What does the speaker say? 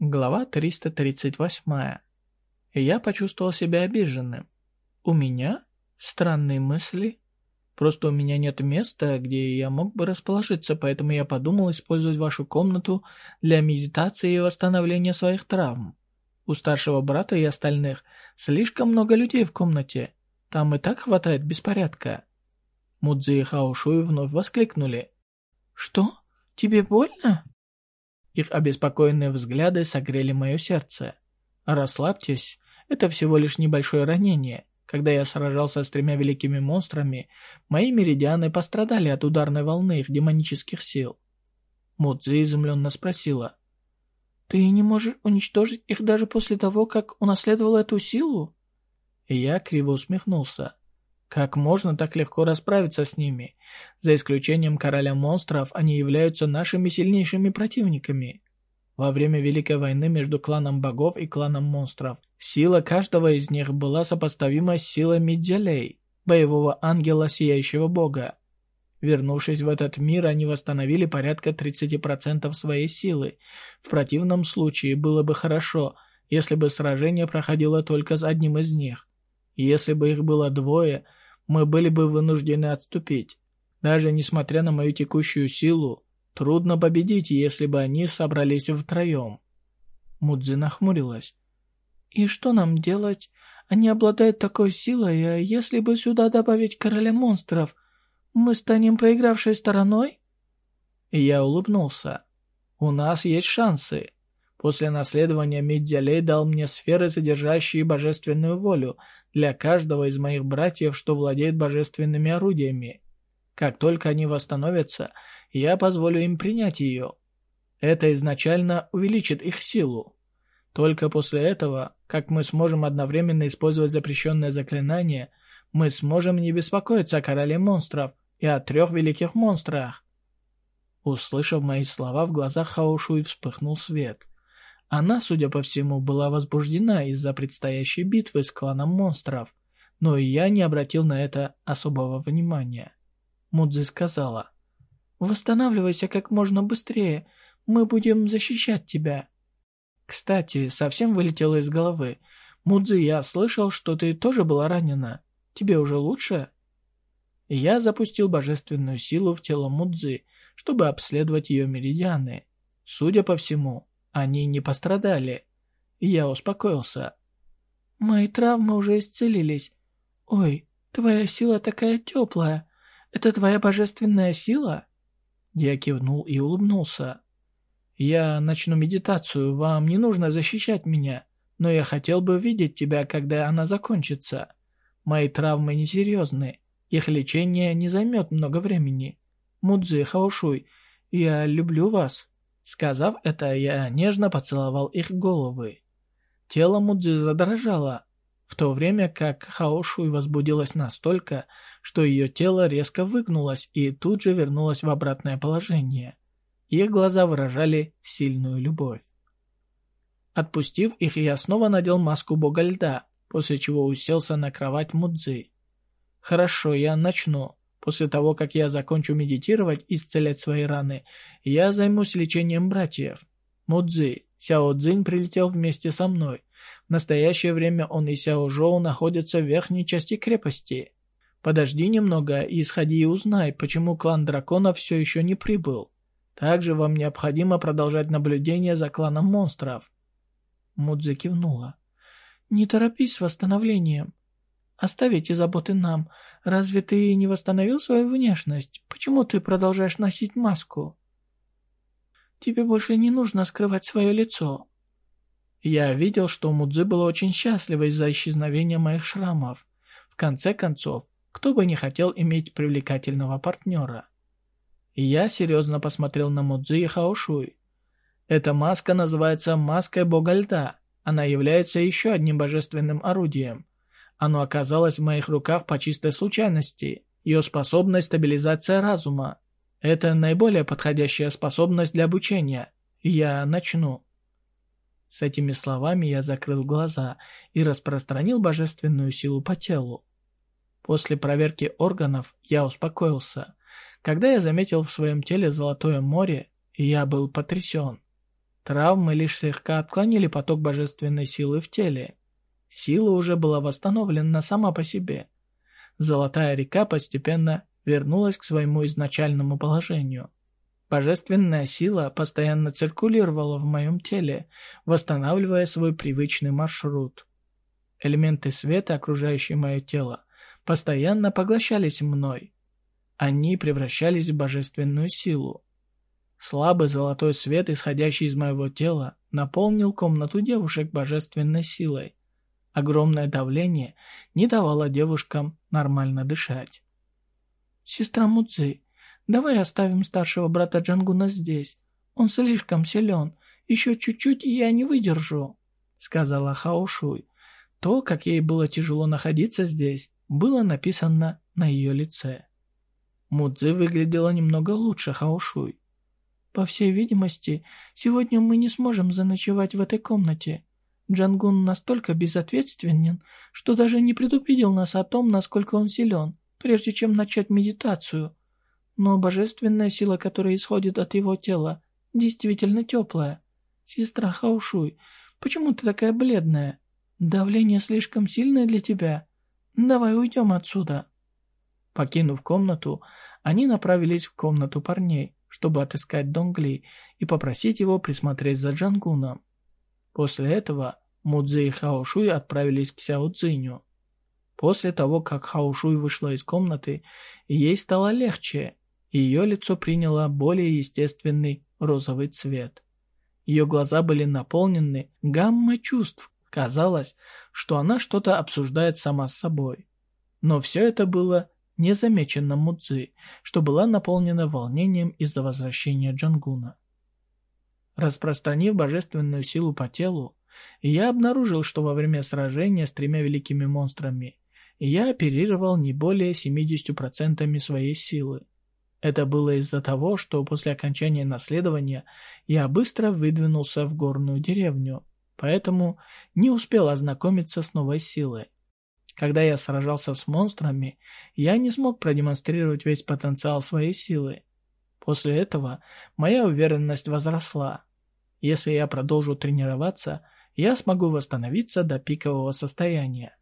Глава 338. Я почувствовал себя обиженным. У меня? Странные мысли? Просто у меня нет места, где я мог бы расположиться, поэтому я подумал использовать вашу комнату для медитации и восстановления своих травм. У старшего брата и остальных слишком много людей в комнате. Там и так хватает беспорядка. Мудзи и Хаошуй вновь воскликнули. «Что? Тебе больно?» Их обеспокоенные взгляды согрели мое сердце. «Расслабьтесь, это всего лишь небольшое ранение. Когда я сражался с тремя великими монстрами, мои меридианы пострадали от ударной волны их демонических сил». Мудзи изумленно спросила. «Ты не можешь уничтожить их даже после того, как унаследовал эту силу?» Я криво усмехнулся. Как можно так легко расправиться с ними? За исключением короля монстров, они являются нашими сильнейшими противниками. Во время Великой войны между кланом богов и кланом монстров, сила каждого из них была сопоставима с силой Медзелей, боевого ангела Сияющего Бога. Вернувшись в этот мир, они восстановили порядка 30% своей силы. В противном случае было бы хорошо, если бы сражение проходило только с одним из них. Если бы их было двое – мы были бы вынуждены отступить. Даже несмотря на мою текущую силу, трудно победить, если бы они собрались втроем. Мудзи нахмурилась. «И что нам делать? Они обладают такой силой, а если бы сюда добавить короля монстров, мы станем проигравшей стороной?» Я улыбнулся. «У нас есть шансы. После наследования Медиалей дал мне сферы, содержащие божественную волю, для каждого из моих братьев, что владеет божественными орудиями. Как только они восстановятся, я позволю им принять ее. Это изначально увеличит их силу. Только после этого, как мы сможем одновременно использовать запрещенное заклинание, мы сможем не беспокоиться о короле монстров и о трех великих монстрах. Услышав мои слова, в глазах Хаошуи вспыхнул свет. Она, судя по всему, была возбуждена из-за предстоящей битвы с кланом монстров, но и я не обратил на это особого внимания. Мудзи сказала, «Восстанавливайся как можно быстрее, мы будем защищать тебя». Кстати, совсем вылетело из головы. Мудзи, я слышал, что ты тоже была ранена. Тебе уже лучше? Я запустил божественную силу в тело Мудзи, чтобы обследовать ее меридианы. Судя по всему, они не пострадали. Я успокоился. Мои травмы уже исцелились. Ой, твоя сила такая теплая. Это твоя божественная сила? Я кивнул и улыбнулся. Я начну медитацию, вам не нужно защищать меня, но я хотел бы видеть тебя, когда она закончится. Мои травмы несерьезны, их лечение не займет много времени. Мудзи Хаошуй, я люблю вас. Сказав это, я нежно поцеловал их головы. Тело Мудзи задрожало, в то время как Хаошуй возбудилась настолько, что ее тело резко выгнулось и тут же вернулось в обратное положение. Их глаза выражали сильную любовь. Отпустив их, я снова надел маску бога льда, после чего уселся на кровать Мудзи. «Хорошо, я начну. После того, как я закончу медитировать и исцелять свои раны, я займусь лечением братьев. Мудзи, Сяо Цзинь прилетел вместе со мной. В настоящее время он и Сяо Жоу находятся в верхней части крепости. Подожди немного и сходи и узнай, почему клан дракона все еще не прибыл. Также вам необходимо продолжать наблюдение за кланом монстров. Мудзи кивнула. «Не торопись с восстановлением. Оставите заботы нам. Разве ты не восстановил свою внешность? Почему ты продолжаешь носить маску? Тебе больше не нужно скрывать свое лицо. Я видел, что Мудзи была очень счастлива из-за исчезновения моих шрамов. В конце концов, кто бы не хотел иметь привлекательного партнера. Я серьезно посмотрел на Мудзи и Хаошуй. Эта маска называется маской бога льда. Она является еще одним божественным орудием. Оно оказалось в моих руках по чистой случайности. Ее способность – стабилизация разума. Это наиболее подходящая способность для обучения. Я начну. С этими словами я закрыл глаза и распространил божественную силу по телу. После проверки органов я успокоился. Когда я заметил в своем теле золотое море, я был потрясен. Травмы лишь слегка отклонили поток божественной силы в теле. Сила уже была восстановлена сама по себе. Золотая река постепенно вернулась к своему изначальному положению. Божественная сила постоянно циркулировала в моем теле, восстанавливая свой привычный маршрут. Элементы света, окружающие мое тело, постоянно поглощались мной. Они превращались в божественную силу. Слабый золотой свет, исходящий из моего тела, наполнил комнату девушек божественной силой. Огромное давление не давало девушкам нормально дышать. «Сестра Мудзи, давай оставим старшего брата Джангуна здесь. Он слишком силен. Еще чуть-чуть, и я не выдержу», — сказала Хаошуй. То, как ей было тяжело находиться здесь, было написано на ее лице. Мудзи выглядела немного лучше Хаошуй. По всей видимости, сегодня мы не сможем заночевать в этой комнате. Джангун настолько безответственен, что даже не предупредил нас о том, насколько он силен, прежде чем начать медитацию. Но божественная сила, которая исходит от его тела, действительно теплая. Сестра Хаушуй, почему ты такая бледная? Давление слишком сильное для тебя. Давай уйдем отсюда. Покинув комнату, они направились в комнату парней чтобы отыскать Донгли и попросить его присмотреть за Джангуном. После этого Мудзи и Хаошуй отправились к Сяо Цзиню. После того, как Хаошуй вышла из комнаты, ей стало легче, и ее лицо приняло более естественный розовый цвет. Ее глаза были наполнены гаммой чувств. Казалось, что она что-то обсуждает сама с собой. Но все это было не замечена Мудзи, что была наполнена волнением из-за возвращения Джангуна. Распространив божественную силу по телу, я обнаружил, что во время сражения с тремя великими монстрами я оперировал не более 70% своей силы. Это было из-за того, что после окончания наследования я быстро выдвинулся в горную деревню, поэтому не успел ознакомиться с новой силой. Когда я сражался с монстрами, я не смог продемонстрировать весь потенциал своей силы. После этого моя уверенность возросла. Если я продолжу тренироваться, я смогу восстановиться до пикового состояния.